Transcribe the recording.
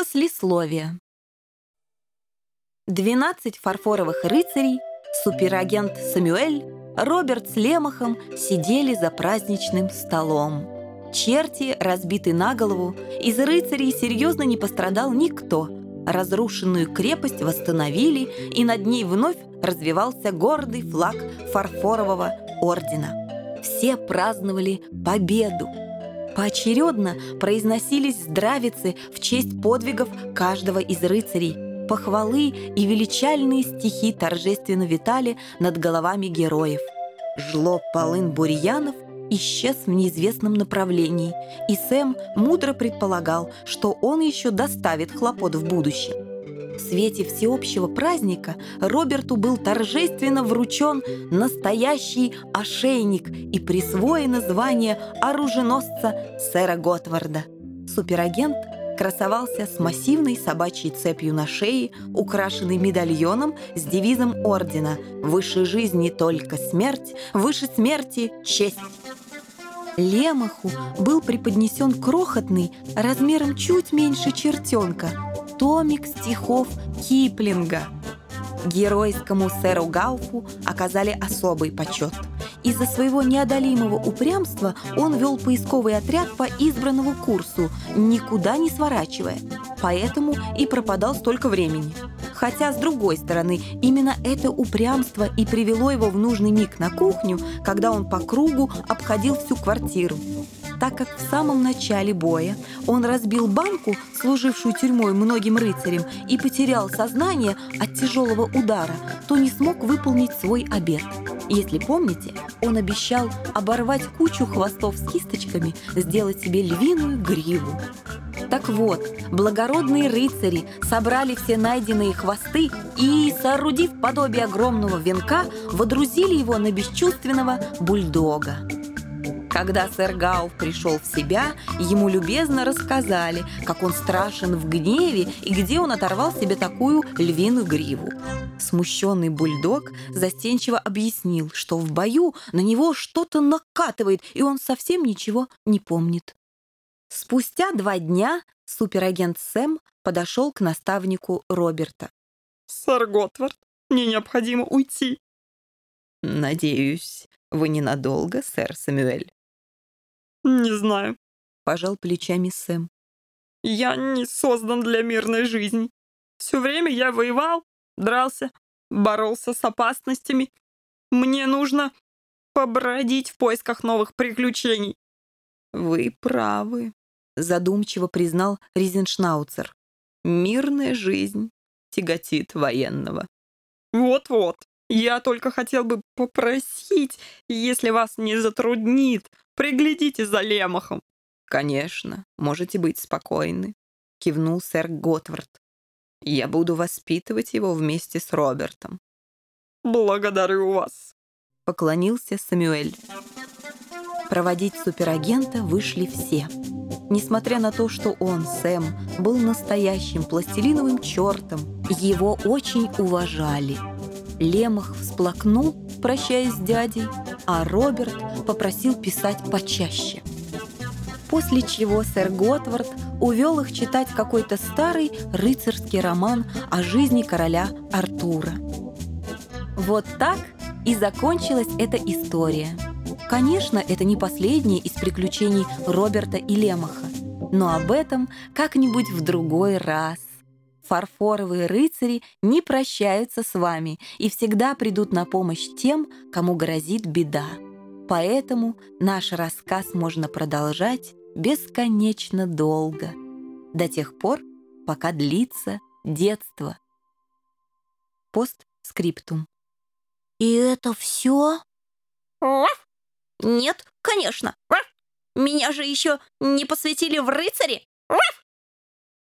Послесловие. 12 фарфоровых рыцарей, суперагент Самюэль, Роберт с Лемахом сидели за праздничным столом. Черти разбиты на голову, из рыцарей серьезно не пострадал никто. Разрушенную крепость восстановили, и над ней вновь развивался гордый флаг фарфорового ордена. Все праздновали победу. Поочередно произносились здравицы в честь подвигов каждого из рыцарей. Похвалы и величальные стихи торжественно витали над головами героев. Жлоб Полын Бурьянов исчез в неизвестном направлении, и Сэм мудро предполагал, что он еще доставит хлопот в будущем. В свете всеобщего праздника Роберту был торжественно вручен настоящий ошейник и присвоено звание оруженосца сэра Готварда. Суперагент красовался с массивной собачьей цепью на шее, украшенной медальоном с девизом ордена «Выше жизни только смерть, выше смерти честь». Лемаху был преподнесен крохотный, размером чуть меньше чертенка, томик стихов Киплинга. Геройскому сэру Гауфу оказали особый почет. Из-за своего неодолимого упрямства он вел поисковый отряд по избранному курсу, никуда не сворачивая. Поэтому и пропадал столько времени. Хотя, с другой стороны, именно это упрямство и привело его в нужный миг на кухню, когда он по кругу обходил всю квартиру так как в самом начале боя он разбил банку, служившую тюрьмой многим рыцарям, и потерял сознание от тяжелого удара, то не смог выполнить свой обет. Если помните, он обещал оборвать кучу хвостов с кисточками, сделать себе львиную гриву. Так вот, благородные рыцари собрали все найденные хвосты и, соорудив подобие огромного венка, водрузили его на бесчувственного бульдога. Когда сэр Гауф пришел в себя, ему любезно рассказали, как он страшен в гневе и где он оторвал себе такую львиную гриву. Смущенный бульдог застенчиво объяснил, что в бою на него что-то накатывает, и он совсем ничего не помнит. Спустя два дня суперагент Сэм подошел к наставнику Роберта. «Сэр Готвард, мне необходимо уйти». «Надеюсь, вы ненадолго, сэр Самюэль?» «Не знаю», — пожал плечами Сэм. «Я не создан для мирной жизни. Все время я воевал, дрался, боролся с опасностями. Мне нужно побродить в поисках новых приключений». «Вы правы», — задумчиво признал Ризеншнауцер. «Мирная жизнь тяготит военного». «Вот-вот. Я только хотел бы попросить, если вас не затруднит, приглядите за Лемахом. Конечно, можете быть спокойны, кивнул сэр Готвард. Я буду воспитывать его вместе с Робертом. Благодарю вас, поклонился Самюэль. Проводить суперагента вышли все. Несмотря на то, что он, Сэм, был настоящим пластилиновым чертом, его очень уважали – Лемах всплакнул, прощаясь с дядей, а Роберт попросил писать почаще. После чего сэр Готвард увел их читать какой-то старый рыцарский роман о жизни короля Артура. Вот так и закончилась эта история. Конечно, это не последнее из приключений Роберта и Лемаха, но об этом как-нибудь в другой раз. Фарфоровые рыцари не прощаются с вами и всегда придут на помощь тем, кому грозит беда. Поэтому наш рассказ можно продолжать бесконечно долго, до тех пор, пока длится детство. Постскриптум. «И это все?» «Нет, конечно. Меня же еще не посвятили в рыцари!»